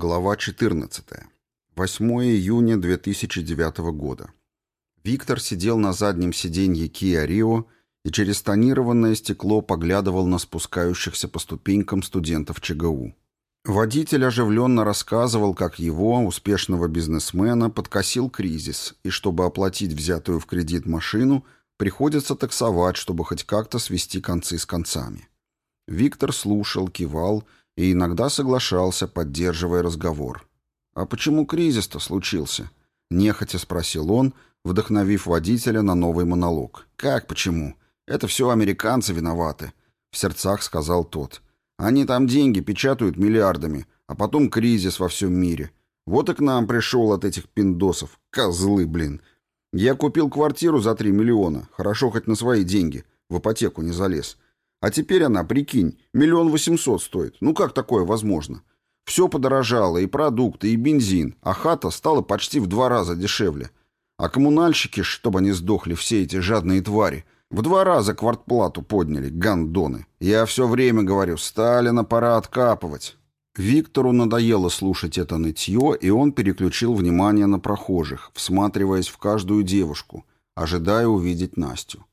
Глава 14. 8 июня 2009 года. Виктор сидел на заднем сиденье Kia Rio и через тонированное стекло поглядывал на спускающихся по ступенькам студентов ЧГУ. Водитель оживленно рассказывал, как его, успешного бизнесмена, подкосил кризис, и чтобы оплатить взятую в кредит машину, приходится таксовать, чтобы хоть как-то свести концы с концами. Виктор слушал, кивал и иногда соглашался, поддерживая разговор. «А почему кризис-то случился?» — нехотя спросил он, вдохновив водителя на новый монолог. «Как почему? Это все американцы виноваты», — в сердцах сказал тот. «Они там деньги печатают миллиардами, а потом кризис во всем мире. Вот и к нам пришел от этих пиндосов. Козлы, блин. Я купил квартиру за три миллиона, хорошо хоть на свои деньги, в ипотеку не залез. А теперь она, прикинь, миллион восемьсот стоит. Ну как такое возможно? Все подорожало, и продукты, и бензин, а хата стала почти в два раза дешевле. А коммунальщики, чтобы они сдохли, все эти жадные твари, в два раза квартплату подняли, гандоны. Я все время говорю, Сталина пора откапывать. Виктору надоело слушать это нытье, и он переключил внимание на прохожих, всматриваясь в каждую девушку, ожидая увидеть Настю.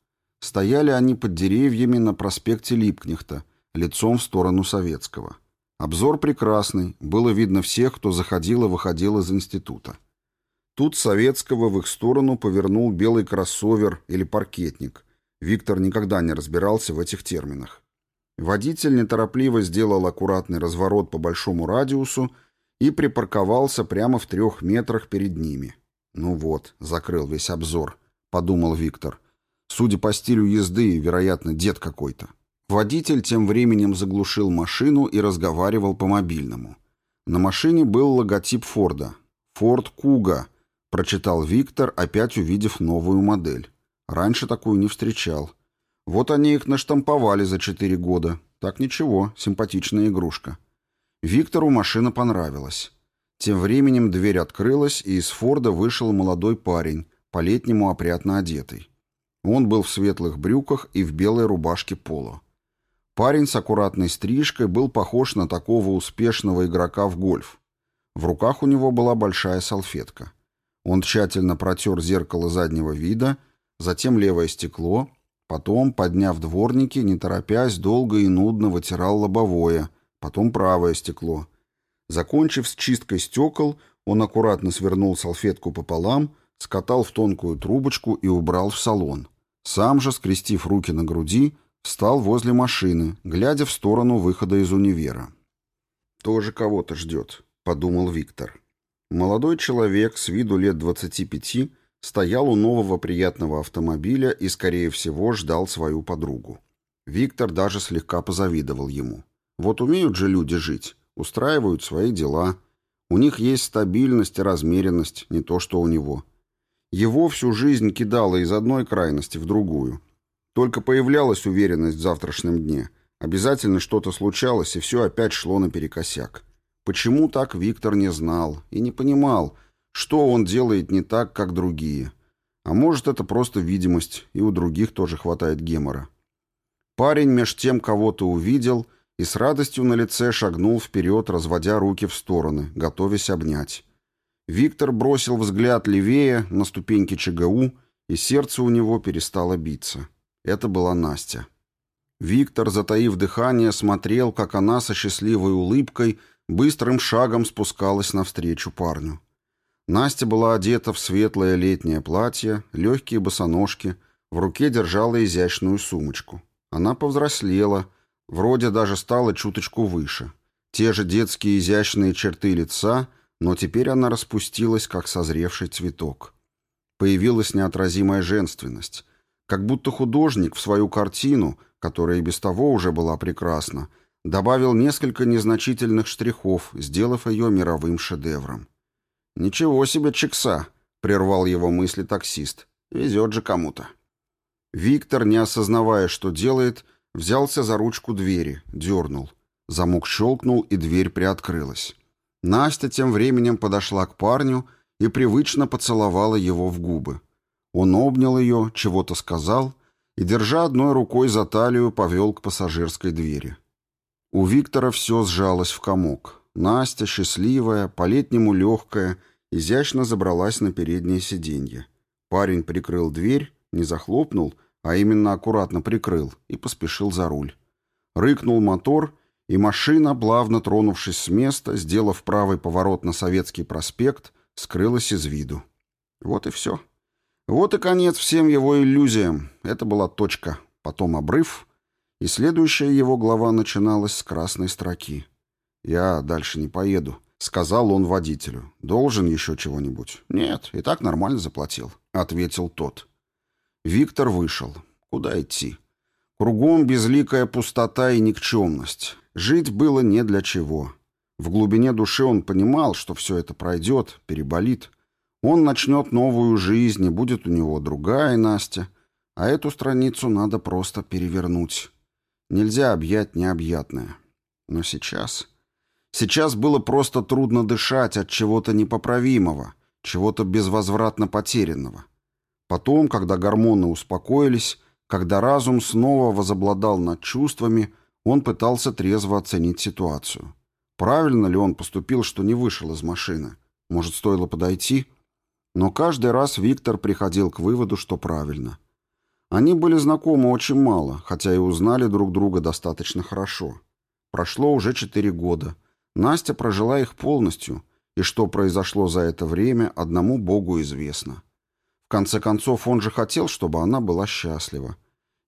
Стояли они под деревьями на проспекте Липкнехта, лицом в сторону Советского. Обзор прекрасный, было видно всех, кто заходил и выходил из института. Тут Советского в их сторону повернул белый кроссовер или паркетник. Виктор никогда не разбирался в этих терминах. Водитель неторопливо сделал аккуратный разворот по большому радиусу и припарковался прямо в трех метрах перед ними. «Ну вот», — закрыл весь обзор, — подумал Виктор. Судя по стилю езды, вероятно, дед какой-то. Водитель тем временем заглушил машину и разговаривал по мобильному. На машине был логотип Форда. «Форд Куга», — прочитал Виктор, опять увидев новую модель. Раньше такую не встречал. Вот они их наштамповали за четыре года. Так ничего, симпатичная игрушка. Виктору машина понравилась. Тем временем дверь открылась, и из Форда вышел молодой парень, по-летнему опрятно одетый. Он был в светлых брюках и в белой рубашке поло. Парень с аккуратной стрижкой был похож на такого успешного игрока в гольф. В руках у него была большая салфетка. Он тщательно протер зеркало заднего вида, затем левое стекло, потом, подняв дворники, не торопясь, долго и нудно вытирал лобовое, потом правое стекло. Закончив с чисткой стекол, он аккуратно свернул салфетку пополам, скатал в тонкую трубочку и убрал в салон. Сам же, скрестив руки на груди, встал возле машины, глядя в сторону выхода из универа. «Тоже кого-то ждет», — подумал Виктор. Молодой человек с виду лет 25 стоял у нового приятного автомобиля и, скорее всего, ждал свою подругу. Виктор даже слегка позавидовал ему. Вот умеют же люди жить, устраивают свои дела. У них есть стабильность и размеренность, не то что у него. Его всю жизнь кидало из одной крайности в другую. Только появлялась уверенность в завтрашнем дне. Обязательно что-то случалось, и все опять шло наперекосяк. Почему так Виктор не знал и не понимал, что он делает не так, как другие. А может, это просто видимость, и у других тоже хватает гемора. Парень меж тем кого-то увидел и с радостью на лице шагнул вперед, разводя руки в стороны, готовясь обнять. Виктор бросил взгляд левее на ступеньки ЧГУ, и сердце у него перестало биться. Это была Настя. Виктор, затаив дыхание, смотрел, как она со счастливой улыбкой быстрым шагом спускалась навстречу парню. Настя была одета в светлое летнее платье, легкие босоножки, в руке держала изящную сумочку. Она повзрослела, вроде даже стала чуточку выше. Те же детские изящные черты лица — но теперь она распустилась, как созревший цветок. Появилась неотразимая женственность, как будто художник в свою картину, которая и без того уже была прекрасна, добавил несколько незначительных штрихов, сделав ее мировым шедевром. «Ничего себе чекса!» — прервал его мысли таксист. «Везет же кому-то». Виктор, не осознавая, что делает, взялся за ручку двери, дернул. Замок щелкнул, и дверь приоткрылась. Настя тем временем подошла к парню и привычно поцеловала его в губы. Он обнял ее, чего-то сказал и, держа одной рукой за талию, повел к пассажирской двери. У Виктора все сжалось в комок. Настя, счастливая, по-летнему легкая, изящно забралась на переднее сиденье. Парень прикрыл дверь, не захлопнул, а именно аккуратно прикрыл, и поспешил за руль. Рыкнул мотор, и машина, плавно тронувшись с места, сделав правый поворот на Советский проспект, скрылась из виду. Вот и все. Вот и конец всем его иллюзиям. Это была точка. Потом обрыв, и следующая его глава начиналась с красной строки. «Я дальше не поеду», — сказал он водителю. «Должен еще чего-нибудь?» «Нет, и так нормально заплатил», — ответил тот. Виктор вышел. Куда идти? Кругом безликая пустота и никчемность. Жить было не для чего. В глубине души он понимал, что все это пройдет, переболит. Он начнет новую жизнь, и будет у него другая Настя. А эту страницу надо просто перевернуть. Нельзя объять необъятное. Но сейчас... Сейчас было просто трудно дышать от чего-то непоправимого, чего-то безвозвратно потерянного. Потом, когда гормоны успокоились, когда разум снова возобладал над чувствами, он пытался трезво оценить ситуацию. Правильно ли он поступил, что не вышел из машины? Может, стоило подойти? Но каждый раз Виктор приходил к выводу, что правильно. Они были знакомы очень мало, хотя и узнали друг друга достаточно хорошо. Прошло уже четыре года. Настя прожила их полностью, и что произошло за это время, одному Богу известно. В конце концов, он же хотел, чтобы она была счастлива.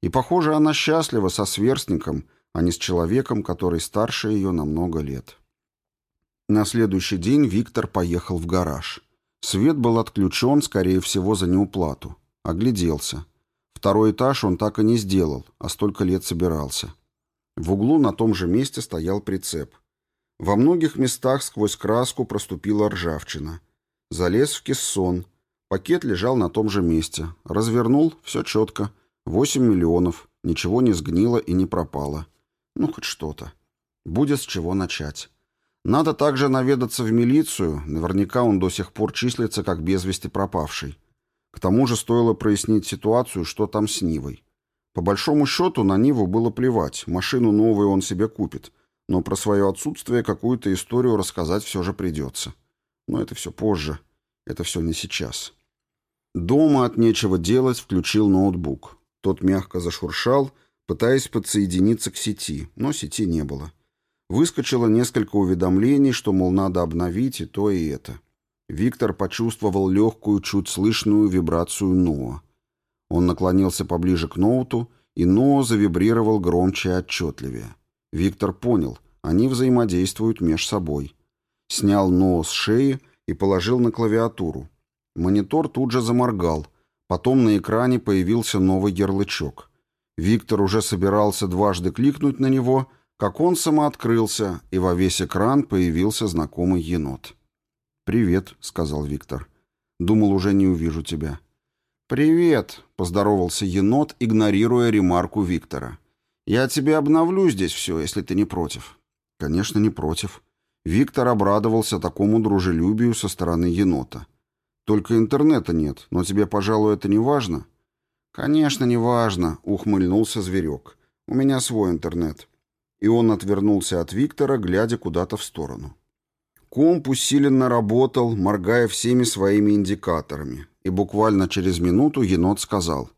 И, похоже, она счастлива со сверстником, а не с человеком, который старше ее на много лет. На следующий день Виктор поехал в гараж. Свет был отключен, скорее всего, за неуплату. Огляделся. Второй этаж он так и не сделал, а столько лет собирался. В углу на том же месте стоял прицеп. Во многих местах сквозь краску проступила ржавчина. Залез в кессон. Пакет лежал на том же месте. Развернул, все четко. Восемь миллионов. Ничего не сгнило и не пропало. Ну, хоть что-то. Будет с чего начать. Надо также наведаться в милицию. Наверняка он до сих пор числится как без вести пропавший. К тому же стоило прояснить ситуацию, что там с Нивой. По большому счету на Ниву было плевать, машину новую он себе купит, но про свое отсутствие какую-то историю рассказать все же придется. Но это все позже, это все не сейчас. Дома от нечего делать включил ноутбук. Тот мягко зашуршал, пытаясь подсоединиться к сети, но сети не было. Выскочило несколько уведомлений, что, мол, надо обновить и то, и это. Виктор почувствовал легкую, чуть слышную вибрацию Ноа. Он наклонился поближе к ноуту, и Ноа завибрировал громче и отчетливее. Виктор понял, они взаимодействуют меж собой. Снял Ноа с шеи и положил на клавиатуру. Монитор тут же заморгал. Потом на экране появился новый ярлычок. Виктор уже собирался дважды кликнуть на него, как он самооткрылся, и во весь экран появился знакомый енот. «Привет», — сказал Виктор. «Думал, уже не увижу тебя». «Привет», — поздоровался енот, игнорируя ремарку Виктора. «Я тебе обновлю здесь все, если ты не против». «Конечно, не против». Виктор обрадовался такому дружелюбию со стороны енота. «Только интернета нет, но тебе, пожалуй, это не важно?» «Конечно, не важно», — ухмыльнулся зверек. «У меня свой интернет». И он отвернулся от Виктора, глядя куда-то в сторону. Комп усиленно работал, моргая всеми своими индикаторами, и буквально через минуту енот сказал.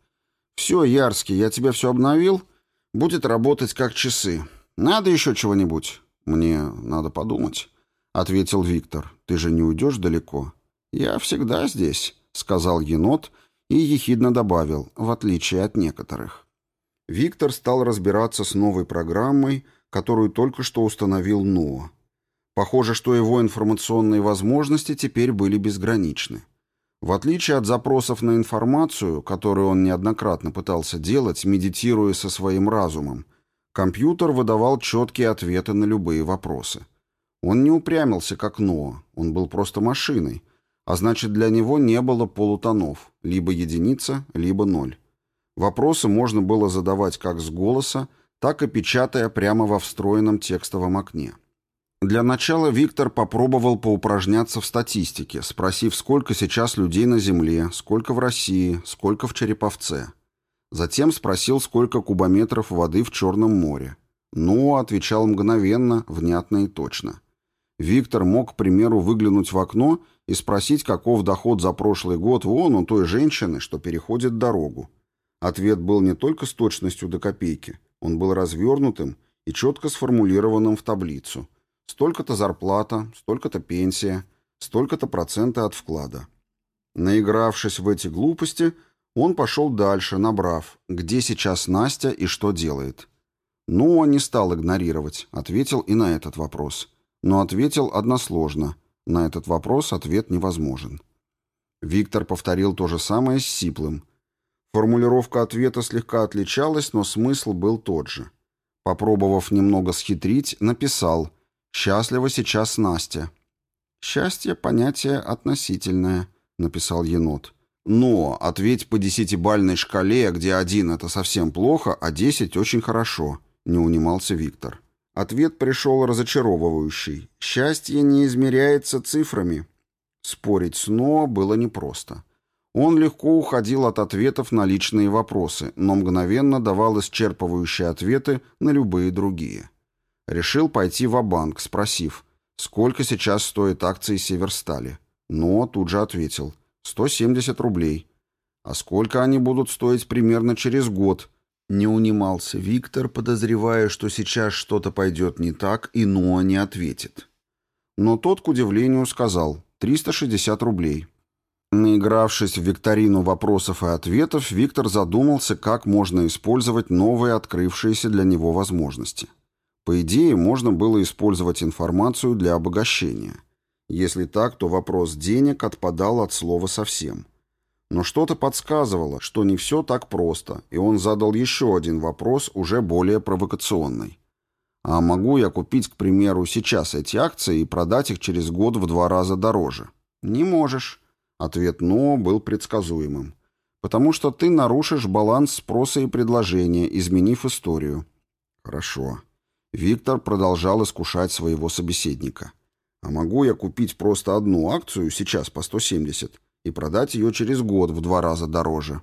«Все, Ярский, я тебе все обновил. Будет работать как часы. Надо еще чего-нибудь?» «Мне надо подумать», — ответил Виктор. «Ты же не уйдешь далеко?» «Я всегда здесь», — сказал енот и ехидно добавил, в отличие от некоторых. Виктор стал разбираться с новой программой, которую только что установил Ноа. Похоже, что его информационные возможности теперь были безграничны. В отличие от запросов на информацию, которую он неоднократно пытался делать, медитируя со своим разумом, компьютер выдавал четкие ответы на любые вопросы. Он не упрямился, как Ноа, он был просто машиной, а значит для него не было полутонов, либо единица, либо ноль. Вопросы можно было задавать как с голоса, так и печатая прямо во встроенном текстовом окне. Для начала Виктор попробовал поупражняться в статистике, спросив, сколько сейчас людей на Земле, сколько в России, сколько в Череповце. Затем спросил, сколько кубометров воды в Черном море. Ну, отвечал мгновенно, внятно и точно. Виктор мог, к примеру, выглянуть в окно и спросить, каков доход за прошлый год вон у той женщины, что переходит дорогу. Ответ был не только с точностью до копейки, он был развернутым и четко сформулированным в таблицу. Столько-то зарплата, столько-то пенсия, столько-то процента от вклада. Наигравшись в эти глупости, он пошел дальше, набрав, где сейчас Настя и что делает. Ну, он не стал игнорировать, ответил и на этот вопрос но ответил односложно. На этот вопрос ответ невозможен. Виктор повторил то же самое с Сиплым. Формулировка ответа слегка отличалась, но смысл был тот же. Попробовав немного схитрить, написал «Счастлива сейчас Настя». «Счастье — понятие относительное», — написал енот. «Но ответь по десятибальной шкале, где один — это совсем плохо, а десять — очень хорошо», — не унимался Виктор. Ответ пришел разочаровывающий. Счастье не измеряется цифрами. Спорить с Ноа было непросто. Он легко уходил от ответов на личные вопросы, но мгновенно давал исчерпывающие ответы на любые другие. Решил пойти в банк спросив, сколько сейчас стоят акции Северстали. Но тут же ответил, 170 рублей. А сколько они будут стоить примерно через год – не унимался Виктор, подозревая, что сейчас что-то пойдет не так, и Ноа не ответит. Но тот, к удивлению, сказал «360 рублей». Наигравшись в викторину вопросов и ответов, Виктор задумался, как можно использовать новые открывшиеся для него возможности. По идее, можно было использовать информацию для обогащения. Если так, то вопрос денег отпадал от слова совсем. Но что-то подсказывало, что не все так просто, и он задал еще один вопрос, уже более провокационный. «А могу я купить, к примеру, сейчас эти акции и продать их через год в два раза дороже?» «Не можешь». Ответ «но» был предсказуемым. «Потому что ты нарушишь баланс спроса и предложения, изменив историю». «Хорошо». Виктор продолжал искушать своего собеседника. «А могу я купить просто одну акцию сейчас по 170 и продать ее через год в два раза дороже.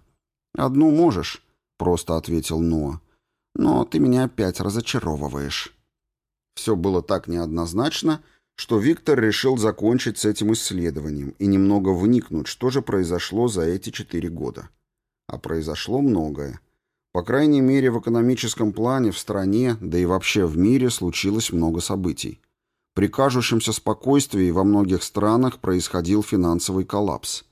«Одну можешь», — просто ответил Ноа. «Но ты меня опять разочаровываешь». Все было так неоднозначно, что Виктор решил закончить с этим исследованием и немного вникнуть, что же произошло за эти четыре года. А произошло многое. По крайней мере, в экономическом плане в стране, да и вообще в мире случилось много событий. При кажущемся спокойствии во многих странах происходил финансовый коллапс.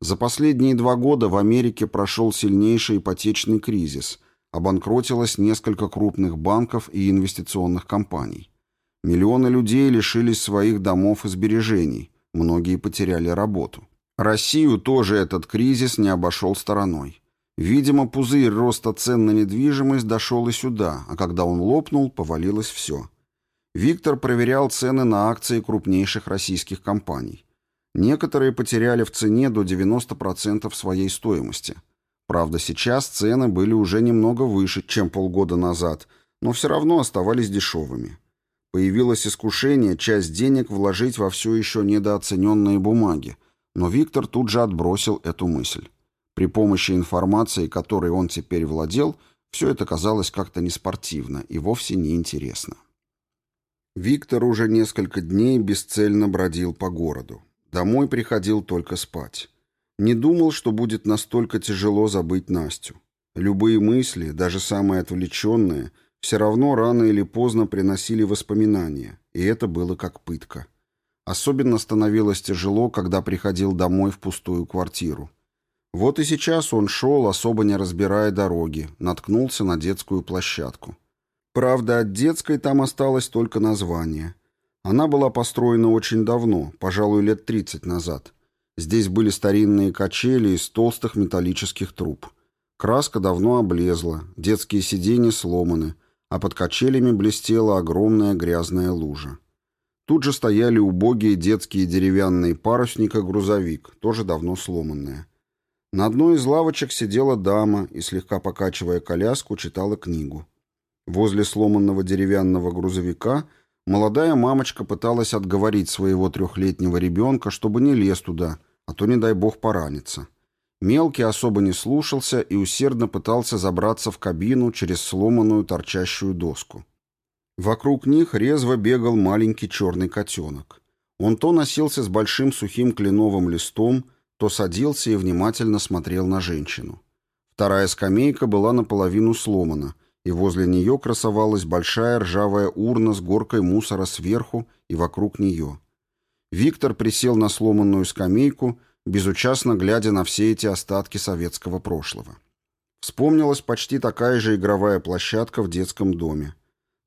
За последние два года в Америке прошел сильнейший ипотечный кризис, обанкротилось несколько крупных банков и инвестиционных компаний. Миллионы людей лишились своих домов и сбережений, многие потеряли работу. Россию тоже этот кризис не обошел стороной. Видимо, пузырь роста цен на недвижимость дошел и сюда, а когда он лопнул, повалилось все. Виктор проверял цены на акции крупнейших российских компаний. Некоторые потеряли в цене до 90% своей стоимости. Правда, сейчас цены были уже немного выше, чем полгода назад, но все равно оставались дешевыми. Появилось искушение часть денег вложить во все еще недооцененные бумаги, но Виктор тут же отбросил эту мысль. При помощи информации, которой он теперь владел, все это казалось как-то неспортивно и вовсе неинтересно. Виктор уже несколько дней бесцельно бродил по городу. Домой приходил только спать. Не думал, что будет настолько тяжело забыть Настю. Любые мысли, даже самые отвлеченные, все равно рано или поздно приносили воспоминания, и это было как пытка. Особенно становилось тяжело, когда приходил домой в пустую квартиру. Вот и сейчас он шел, особо не разбирая дороги, наткнулся на детскую площадку. Правда, от детской там осталось только название. Она была построена очень давно, пожалуй, лет 30 назад. Здесь были старинные качели из толстых металлических труб. Краска давно облезла, детские сиденья сломаны, а под качелями блестела огромная грязная лужа. Тут же стояли убогие детские деревянные парусника грузовик, тоже давно сломанная. На одной из лавочек сидела дама и, слегка покачивая коляску, читала книгу. Возле сломанного деревянного грузовика молодая мамочка пыталась отговорить своего трехлетнего ребенка, чтобы не лез туда, а то, не дай бог, поранится. Мелкий особо не слушался и усердно пытался забраться в кабину через сломанную торчащую доску. Вокруг них резво бегал маленький черный котенок. Он то носился с большим сухим кленовым листом, то садился и внимательно смотрел на женщину. Вторая скамейка была наполовину сломана, и возле нее красовалась большая ржавая урна с горкой мусора сверху и вокруг нее. Виктор присел на сломанную скамейку, безучастно глядя на все эти остатки советского прошлого. Вспомнилась почти такая же игровая площадка в детском доме.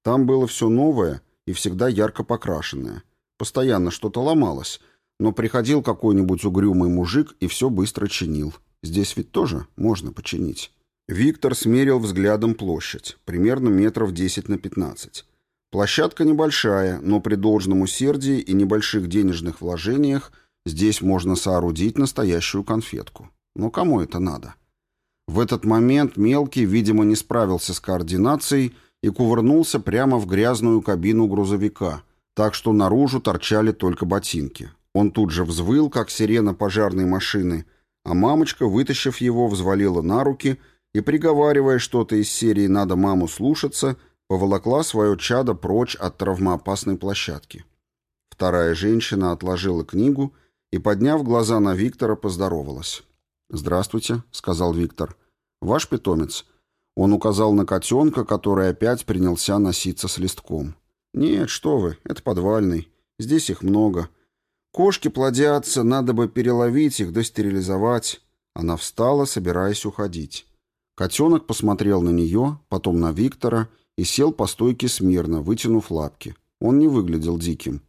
Там было все новое и всегда ярко покрашенное. Постоянно что-то ломалось, но приходил какой-нибудь угрюмый мужик и все быстро чинил. Здесь ведь тоже можно починить. Виктор смерил взглядом площадь, примерно метров 10 на 15. Площадка небольшая, но при должном усердии и небольших денежных вложениях здесь можно соорудить настоящую конфетку. Но кому это надо? В этот момент мелкий, видимо, не справился с координацией и кувырнулся прямо в грязную кабину грузовика, так что наружу торчали только ботинки. Он тут же взвыл, как сирена пожарной машины, а мамочка, вытащив его, взвалила на руки и, приговаривая что-то из серии «надо маму слушаться», поволокла свое чадо прочь от травмоопасной площадки. Вторая женщина отложила книгу и, подняв глаза на Виктора, поздоровалась. «Здравствуйте», — сказал Виктор. «Ваш питомец». Он указал на котенка, который опять принялся носиться с листком. «Нет, что вы, это подвальный. Здесь их много. Кошки плодятся, надо бы переловить их да стерилизовать. Она встала, собираясь уходить. Котенок посмотрел на нее, потом на Виктора и сел по стойке смирно, вытянув лапки. Он не выглядел диким.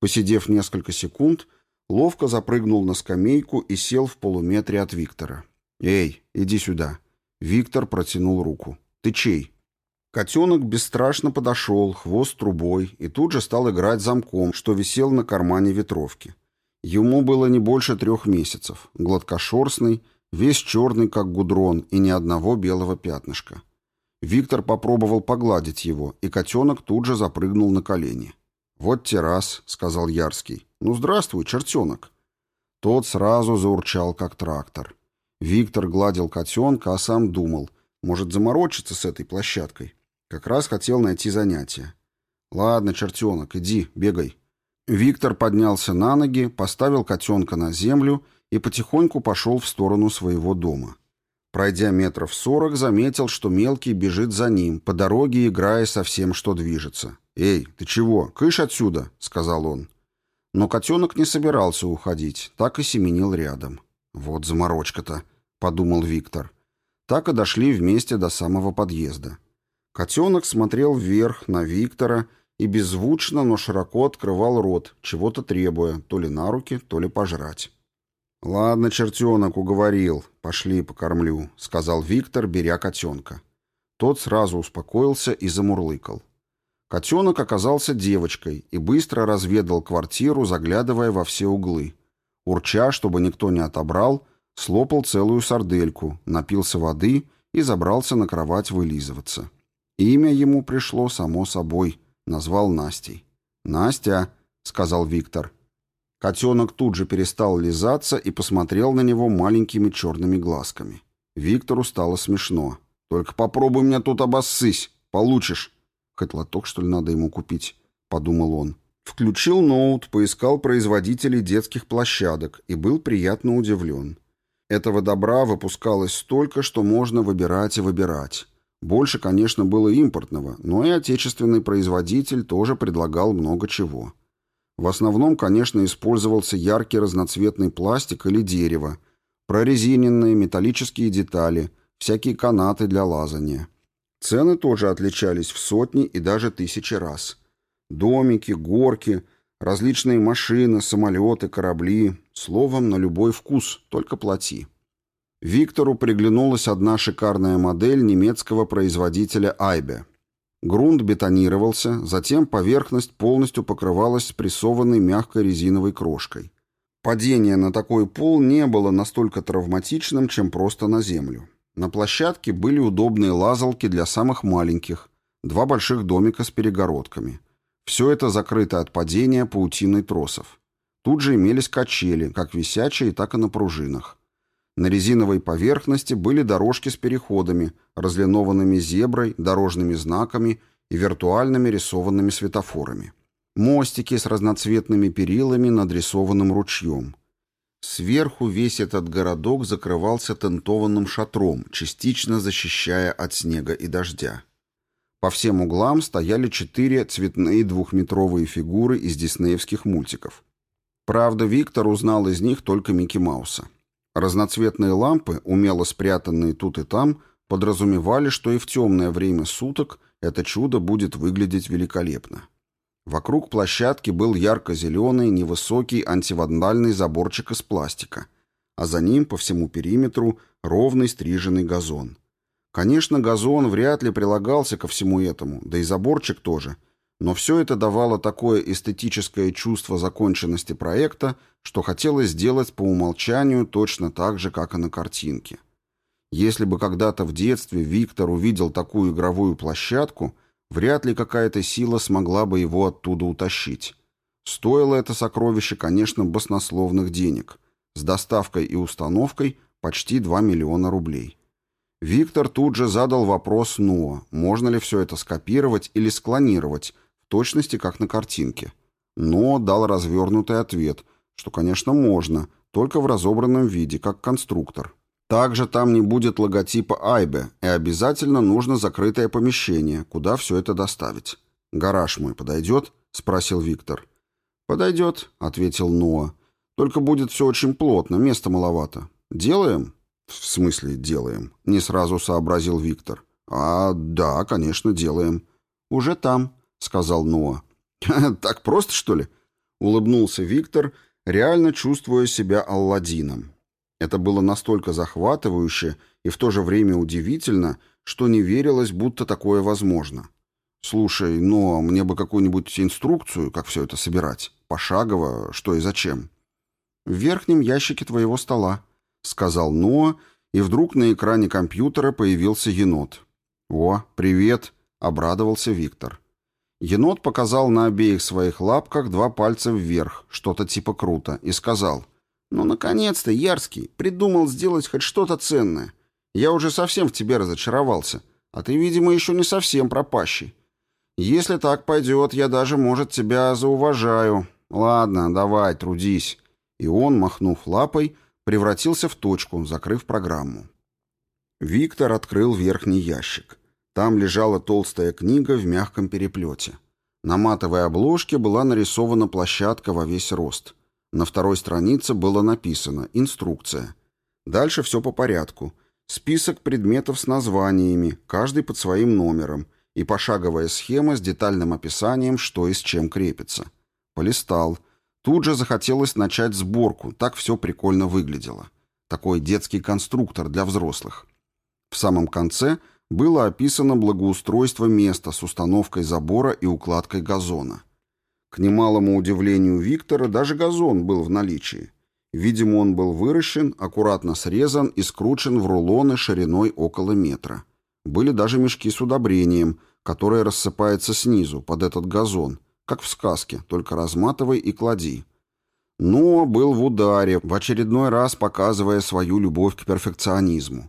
Посидев несколько секунд, ловко запрыгнул на скамейку и сел в полуметре от Виктора. «Эй, иди сюда». Виктор протянул руку. «Ты чей?» Котенок бесстрашно подошел, хвост трубой, и тут же стал играть замком, что висел на кармане ветровки. Ему было не больше трех месяцев, гладкошерстный, весь черный, как гудрон, и ни одного белого пятнышка. Виктор попробовал погладить его, и котенок тут же запрыгнул на колени. «Вот террас», — сказал Ярский. «Ну, здравствуй, чертенок». Тот сразу заурчал, как трактор. Виктор гладил котенка, а сам думал, может заморочиться с этой площадкой. Как раз хотел найти занятие. «Ладно, чертенок, иди, бегай». Виктор поднялся на ноги, поставил котенка на землю и потихоньку пошел в сторону своего дома. Пройдя метров сорок, заметил, что мелкий бежит за ним, по дороге играя со всем, что движется. «Эй, ты чего? Кыш отсюда!» — сказал он. Но котенок не собирался уходить, так и семенил рядом. «Вот заморочка-то», — подумал Виктор. Так и дошли вместе до самого подъезда. Котенок смотрел вверх на Виктора и беззвучно, но широко открывал рот, чего-то требуя, то ли на руки, то ли пожрать. «Ладно, чертенок, уговорил. Пошли, покормлю», — сказал Виктор, беря котенка. Тот сразу успокоился и замурлыкал. Котенок оказался девочкой и быстро разведал квартиру, заглядывая во все углы. Урча, чтобы никто не отобрал, слопал целую сардельку, напился воды и забрался на кровать вылизываться. Имя ему пришло само собой. Назвал Настей. «Настя», — сказал Виктор. Котенок тут же перестал лизаться и посмотрел на него маленькими черными глазками. Виктору стало смешно. «Только попробуй меня тут обоссысь. Получишь». «Хоть что ли, надо ему купить?» — подумал он. Включил ноут, поискал производителей детских площадок и был приятно удивлен. Этого добра выпускалось столько, что можно выбирать и выбирать. Больше, конечно, было импортного, но и отечественный производитель тоже предлагал много чего. В основном, конечно, использовался яркий разноцветный пластик или дерево, прорезиненные металлические детали, всякие канаты для лазания. Цены тоже отличались в сотни и даже тысячи раз. Домики, горки, различные машины, самолеты, корабли. Словом, на любой вкус, только плати. Виктору приглянулась одна шикарная модель немецкого производителя Айбе. Грунт бетонировался, затем поверхность полностью покрывалась спрессованной мягкой резиновой крошкой. Падение на такой пол не было настолько травматичным, чем просто на землю. На площадке были удобные лазалки для самых маленьких, два больших домика с перегородками. Все это закрыто от падения паутиной тросов. Тут же имелись качели, как висячие, так и на пружинах. На резиновой поверхности были дорожки с переходами, разлинованными зеброй, дорожными знаками и виртуальными рисованными светофорами. Мостики с разноцветными перилами над рисованным ручьем. Сверху весь этот городок закрывался тентованным шатром, частично защищая от снега и дождя. По всем углам стояли четыре цветные двухметровые фигуры из диснеевских мультиков. Правда, Виктор узнал из них только Микки Мауса. Разноцветные лампы, умело спрятанные тут и там, подразумевали, что и в темное время суток это чудо будет выглядеть великолепно. Вокруг площадки был ярко-зеленый, невысокий антивандальный заборчик из пластика, а за ним по всему периметру ровный стриженный газон. Конечно, газон вряд ли прилагался ко всему этому, да и заборчик тоже – но все это давало такое эстетическое чувство законченности проекта, что хотелось сделать по умолчанию точно так же, как и на картинке. Если бы когда-то в детстве Виктор увидел такую игровую площадку, вряд ли какая-то сила смогла бы его оттуда утащить. Стоило это сокровище, конечно, баснословных денег. С доставкой и установкой почти 2 миллиона рублей. Виктор тут же задал вопрос Ноа, можно ли все это скопировать или склонировать, точности, как на картинке. Но дал развернутый ответ, что, конечно, можно, только в разобранном виде, как конструктор. Также там не будет логотипа Айбе, и обязательно нужно закрытое помещение, куда все это доставить. «Гараж мой подойдет?» — спросил Виктор. «Подойдет», — ответил Ноа. «Только будет все очень плотно, места маловато. Делаем?» «В смысле делаем?» — не сразу сообразил Виктор. «А, да, конечно, делаем». «Уже там», — сказал Ноа. «Так просто, что ли?» — улыбнулся Виктор, реально чувствуя себя Алладином. Это было настолько захватывающе и в то же время удивительно, что не верилось, будто такое возможно. «Слушай, но мне бы какую-нибудь инструкцию, как все это собирать. Пошагово, что и зачем». «В верхнем ящике твоего стола», — сказал Ноа, и вдруг на экране компьютера появился енот. «О, привет!» — обрадовался Виктор. Енот показал на обеих своих лапках два пальца вверх, что-то типа круто, и сказал, «Ну, наконец-то, Ярский, придумал сделать хоть что-то ценное. Я уже совсем в тебе разочаровался, а ты, видимо, еще не совсем пропащий. Если так пойдет, я даже, может, тебя зауважаю. Ладно, давай, трудись». И он, махнув лапой, превратился в точку, закрыв программу. Виктор открыл верхний ящик. Там лежала толстая книга в мягком переплете. На матовой обложке была нарисована площадка во весь рост. На второй странице было написано «Инструкция». Дальше все по порядку. Список предметов с названиями, каждый под своим номером, и пошаговая схема с детальным описанием, что и с чем крепится. Полистал. Тут же захотелось начать сборку, так все прикольно выглядело. Такой детский конструктор для взрослых. В самом конце было описано благоустройство места с установкой забора и укладкой газона. К немалому удивлению Виктора даже газон был в наличии. Видимо, он был выращен, аккуратно срезан и скручен в рулоны шириной около метра. Были даже мешки с удобрением, которое рассыпается снизу, под этот газон, как в сказке, только разматывай и клади. Но был в ударе, в очередной раз показывая свою любовь к перфекционизму.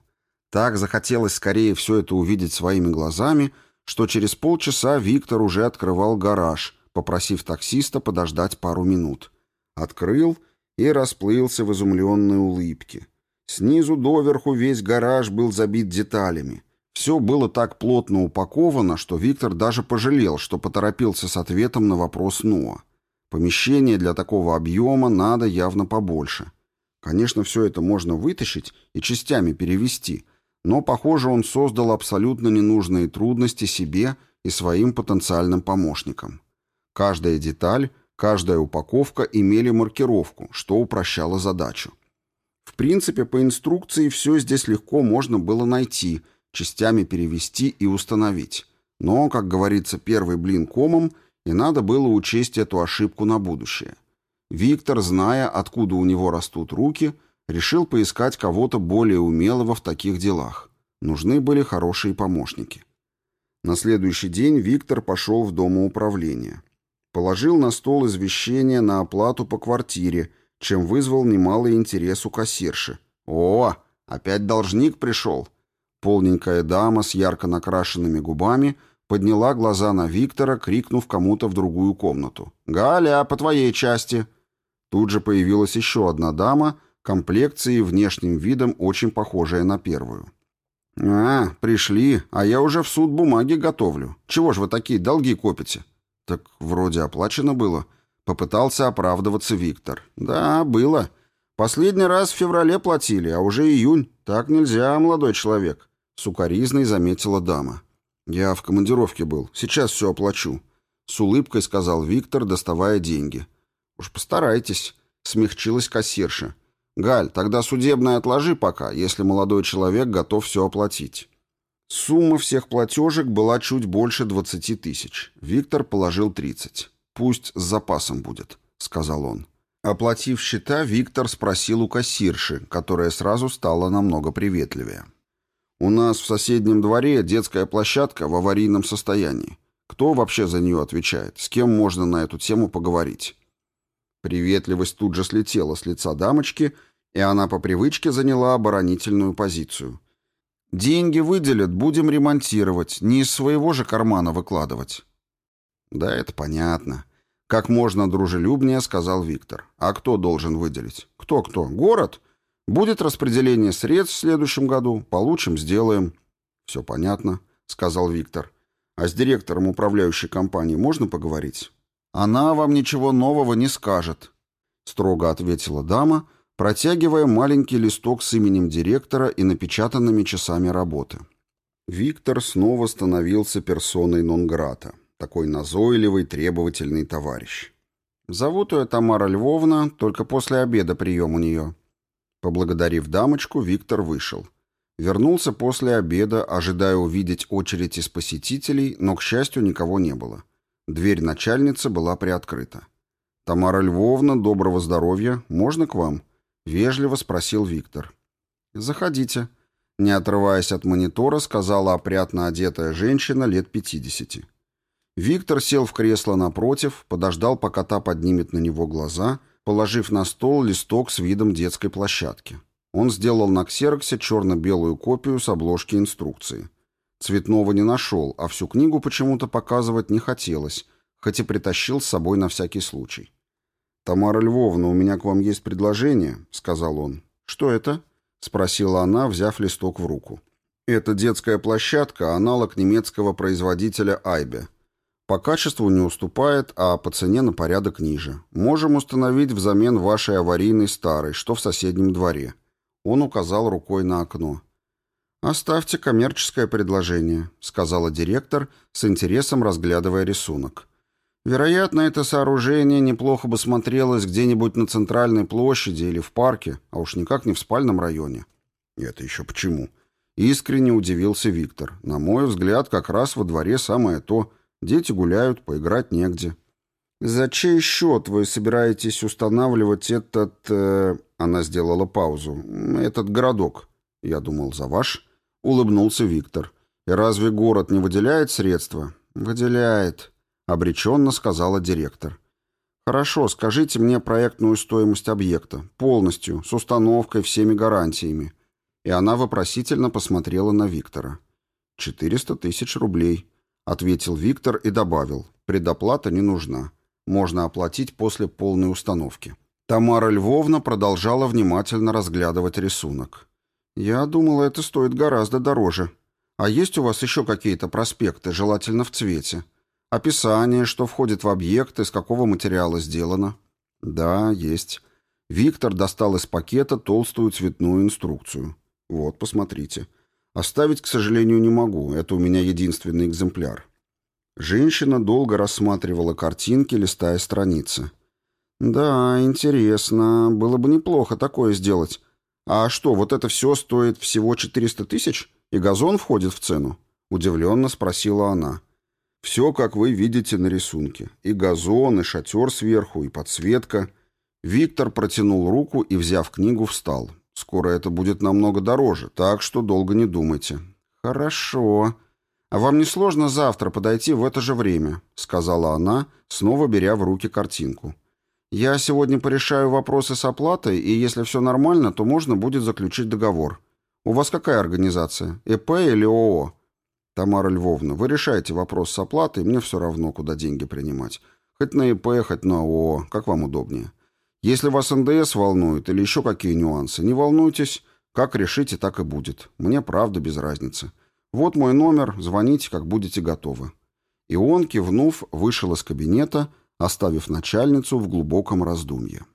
Так захотелось скорее все это увидеть своими глазами, что через полчаса Виктор уже открывал гараж, попросив таксиста подождать пару минут. Открыл и расплылся в изумленной улыбке. Снизу доверху весь гараж был забит деталями. Все было так плотно упаковано, что Виктор даже пожалел, что поторопился с ответом на вопрос Ноа. Помещение для такого объема надо явно побольше. Конечно, все это можно вытащить и частями перевести, но, похоже, он создал абсолютно ненужные трудности себе и своим потенциальным помощникам. Каждая деталь, каждая упаковка имели маркировку, что упрощало задачу. В принципе, по инструкции все здесь легко можно было найти, частями перевести и установить. Но, как говорится, первый блин комом, и надо было учесть эту ошибку на будущее. Виктор, зная, откуда у него растут руки, решил поискать кого-то более умелого в таких делах. Нужны были хорошие помощники. На следующий день Виктор пошел в домоуправление. Положил на стол извещение на оплату по квартире, чем вызвал немалый интерес у кассирши. «О, опять должник пришел!» Полненькая дама с ярко накрашенными губами Подняла глаза на Виктора, крикнув кому-то в другую комнату. «Галя, по твоей части!» Тут же появилась еще одна дама, комплекцией и внешним видом очень похожая на первую. «А, пришли, а я уже в суд бумаги готовлю. Чего ж вы такие долги копите?» «Так вроде оплачено было». Попытался оправдываться Виктор. «Да, было. Последний раз в феврале платили, а уже июнь. Так нельзя, молодой человек», — сукоризной заметила дама. «Я в командировке был. Сейчас все оплачу», — с улыбкой сказал Виктор, доставая деньги. «Уж постарайтесь», — смягчилась кассирша. «Галь, тогда судебное отложи пока, если молодой человек готов все оплатить». Сумма всех платежек была чуть больше двадцати тысяч. Виктор положил тридцать. «Пусть с запасом будет», — сказал он. Оплатив счета, Виктор спросил у кассирши, которая сразу стала намного приветливее. «У нас в соседнем дворе детская площадка в аварийном состоянии. Кто вообще за нее отвечает? С кем можно на эту тему поговорить?» Приветливость тут же слетела с лица дамочки, и она по привычке заняла оборонительную позицию. «Деньги выделят, будем ремонтировать, не из своего же кармана выкладывать». «Да, это понятно», — как можно дружелюбнее сказал Виктор. «А кто должен выделить? Кто-кто? Город? Будет распределение средств в следующем году. Получим, сделаем». «Все понятно», — сказал Виктор. «А с директором управляющей компании можно поговорить?» «Она вам ничего нового не скажет», — строго ответила дама, протягивая маленький листок с именем директора и напечатанными часами работы. Виктор снова становился персоной нон-грата, такой назойливый, требовательный товарищ. «Зовут ее Тамара Львовна, только после обеда прием у нее». Поблагодарив дамочку, Виктор вышел. Вернулся после обеда, ожидая увидеть очередь из посетителей, но, к счастью, никого не было. Дверь начальницы была приоткрыта. «Тамара Львовна, доброго здоровья. Можно к вам?» — вежливо спросил Виктор. «Заходите», — не отрываясь от монитора, сказала опрятно одетая женщина лет пятидесяти. Виктор сел в кресло напротив, подождал, пока та поднимет на него глаза, положив на стол листок с видом детской площадки. Он сделал на ксероксе черно-белую копию с обложки инструкции. Цветного не нашел, а всю книгу почему-то показывать не хотелось, хоть и притащил с собой на всякий случай. «Тамара Львовна, у меня к вам есть предложение», — сказал он. «Что это?» — спросила она, взяв листок в руку. «Это детская площадка, аналог немецкого производителя Айбе. По качеству не уступает, а по цене на порядок ниже. Можем установить взамен вашей аварийной старой, что в соседнем дворе». Он указал рукой на окно. «Оставьте коммерческое предложение», — сказала директор, с интересом разглядывая рисунок. «Вероятно, это сооружение неплохо бы смотрелось где-нибудь на центральной площади или в парке, а уж никак не в спальном районе». «Это еще почему?» Искренне удивился Виктор. «На мой взгляд, как раз во дворе самое то. Дети гуляют, поиграть негде». «За чей счет вы собираетесь устанавливать этот...» э... Она сделала паузу. «Этот городок?» Я думал, за ваш. Улыбнулся Виктор. «И разве город не выделяет средства?» «Выделяет», — обреченно сказала директор. «Хорошо, скажите мне проектную стоимость объекта. Полностью, с установкой, всеми гарантиями». И она вопросительно посмотрела на Виктора. «Четыреста тысяч рублей», — ответил Виктор и добавил. «Предоплата не нужна. Можно оплатить после полной установки». Тамара Львовна продолжала внимательно разглядывать рисунок. «Я думала, это стоит гораздо дороже. А есть у вас еще какие-то проспекты, желательно в цвете? Описание, что входит в объект, из какого материала сделано?» «Да, есть». Виктор достал из пакета толстую цветную инструкцию. «Вот, посмотрите. Оставить, к сожалению, не могу. Это у меня единственный экземпляр». Женщина долго рассматривала картинки, листая страницы. «Да, интересно. Было бы неплохо такое сделать. «А что, вот это все стоит всего 400 тысяч? И газон входит в цену?» Удивленно спросила она. «Все, как вы видите на рисунке. И газон, и шатер сверху, и подсветка». Виктор протянул руку и, взяв книгу, встал. «Скоро это будет намного дороже, так что долго не думайте». «Хорошо. А вам не сложно завтра подойти в это же время?» сказала она, снова беря в руки картинку. Я сегодня порешаю вопросы с оплатой, и если все нормально, то можно будет заключить договор. У вас какая организация? ЭП или ООО? Тамара Львовна, вы решаете вопрос с оплатой, мне все равно, куда деньги принимать. Хоть на ИП, хоть на ООО, как вам удобнее. Если вас НДС волнует или еще какие нюансы, не волнуйтесь, как решите, так и будет. Мне правда без разницы. Вот мой номер, звоните, как будете готовы». И он, кивнув, вышел из кабинета, оставив начальницу в глубоком раздумье.